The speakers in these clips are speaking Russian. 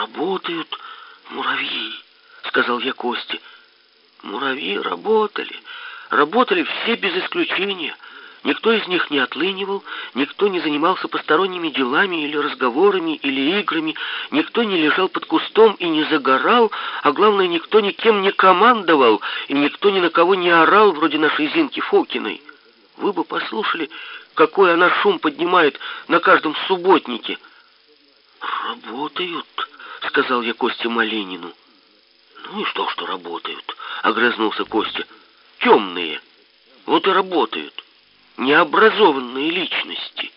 «Работают муравьи», — сказал я Косте. Муравьи работали, работали все без исключения. Никто из них не отлынивал, никто не занимался посторонними делами или разговорами, или играми, никто не лежал под кустом и не загорал, а главное, никто никем не командовал, и никто ни на кого не орал, вроде нашей Зинки Фокиной. Вы бы послушали, какой она шум поднимает на каждом субботнике. «Работают», — сказал я Косте Малинину. «Ну и что, что работают?» — огрызнулся Костя. «Темные. Вот и работают» необразованные личности.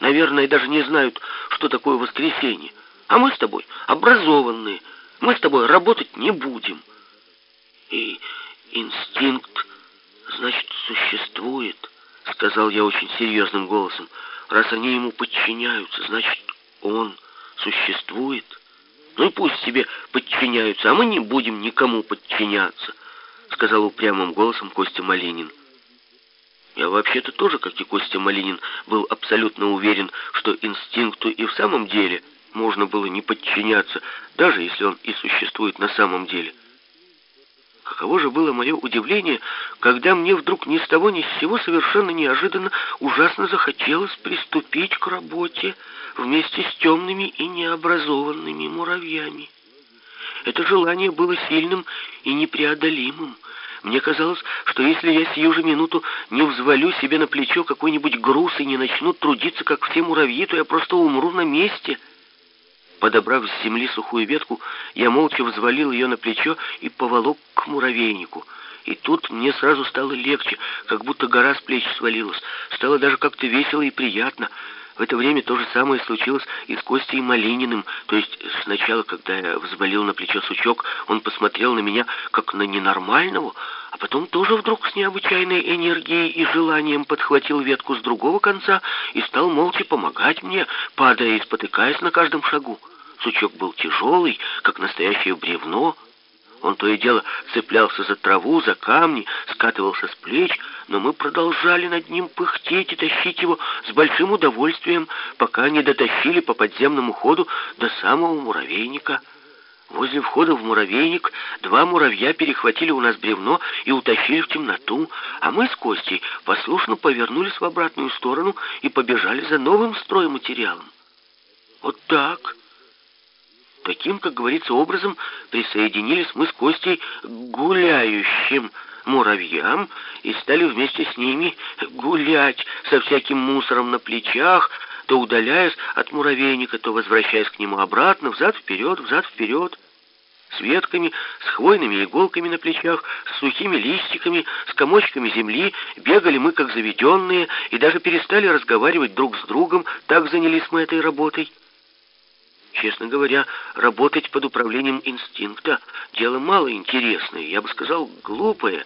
Наверное, даже не знают, что такое воскресенье. А мы с тобой образованные. Мы с тобой работать не будем. И инстинкт, значит, существует, сказал я очень серьезным голосом. Раз они ему подчиняются, значит, он существует. Ну и пусть себе подчиняются, а мы не будем никому подчиняться, сказал упрямым голосом Костя Малинин. Я вообще-то тоже, как и Костя Малинин, был абсолютно уверен, что инстинкту и в самом деле можно было не подчиняться, даже если он и существует на самом деле. Каково же было мое удивление, когда мне вдруг ни с того ни с сего совершенно неожиданно ужасно захотелось приступить к работе вместе с темными и необразованными муравьями. Это желание было сильным и непреодолимым. Мне казалось, что если я сию же минуту не взвалю себе на плечо какой-нибудь груз и не начну трудиться, как все муравьи, то я просто умру на месте. Подобрав с земли сухую ветку, я молча взвалил ее на плечо и поволок к муравейнику. И тут мне сразу стало легче, как будто гора с плеч свалилась. Стало даже как-то весело и приятно. В это время то же самое случилось и с Костей Малининым. То есть сначала, когда я взвалил на плечо сучок, он посмотрел на меня как на ненормального, а потом тоже вдруг с необычайной энергией и желанием подхватил ветку с другого конца и стал молча помогать мне, падая и спотыкаясь на каждом шагу. Сучок был тяжелый, как настоящее бревно, он то и дело цеплялся за траву, за камни, скатывался с плеч, но мы продолжали над ним пыхтеть и тащить его с большим удовольствием, пока не дотащили по подземному ходу до самого муравейника. Возле входа в муравейник два муравья перехватили у нас бревно и утащили в темноту, а мы с Костей послушно повернулись в обратную сторону и побежали за новым стройматериалом. Вот так... Таким, как говорится, образом присоединились мы с Костей к гуляющим муравьям и стали вместе с ними гулять со всяким мусором на плечах, то удаляясь от муравейника, то возвращаясь к нему обратно, взад-вперед, взад-вперед, с ветками, с хвойными иголками на плечах, с сухими листиками, с комочками земли, бегали мы как заведенные и даже перестали разговаривать друг с другом, так занялись мы этой работой. Честно говоря, работать под управлением инстинкта — дело мало интересное, я бы сказал, глупое.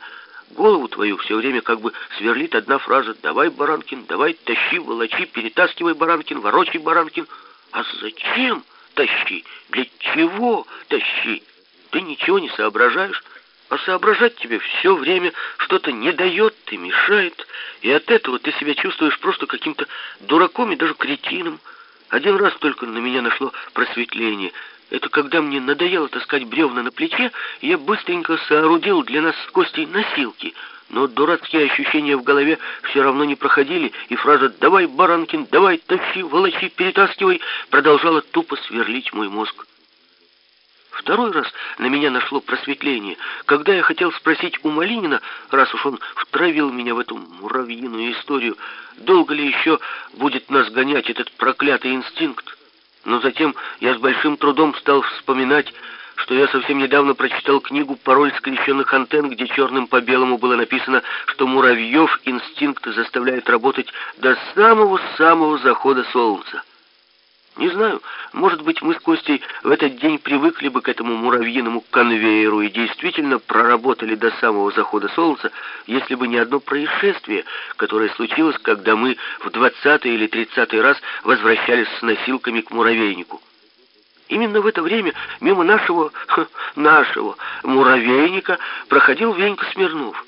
Голову твою все время как бы сверлит одна фраза «давай, Баранкин, давай, тащи, волочи, перетаскивай, Баранкин, ворочай, Баранкин». А зачем тащи? Для чего тащи? Ты ничего не соображаешь, а соображать тебе все время что-то не дает и мешает, и от этого ты себя чувствуешь просто каким-то дураком и даже кретином. Один раз только на меня нашло просветление. Это когда мне надоело таскать бревна на плече, я быстренько соорудил для нас с Костей носилки. Но дурацкие ощущения в голове все равно не проходили, и фраза «давай, Баранкин, давай, тащи, волочи, перетаскивай» продолжала тупо сверлить мой мозг. Второй раз на меня нашло просветление, когда я хотел спросить у Малинина, раз уж он втравил меня в эту муравьиную историю, долго ли еще будет нас гонять этот проклятый инстинкт. Но затем я с большим трудом стал вспоминать, что я совсем недавно прочитал книгу «Пароль скрещенных антенн», где черным по белому было написано, что муравьев инстинкт заставляет работать до самого-самого захода солнца. Не знаю, может быть, мы с Костей в этот день привыкли бы к этому муравьиному конвейеру и действительно проработали до самого захода солнца, если бы не одно происшествие, которое случилось, когда мы в двадцатый или тридцатый раз возвращались с носилками к муравейнику. Именно в это время мимо нашего, ха, нашего муравейника проходил Венька Смирнов.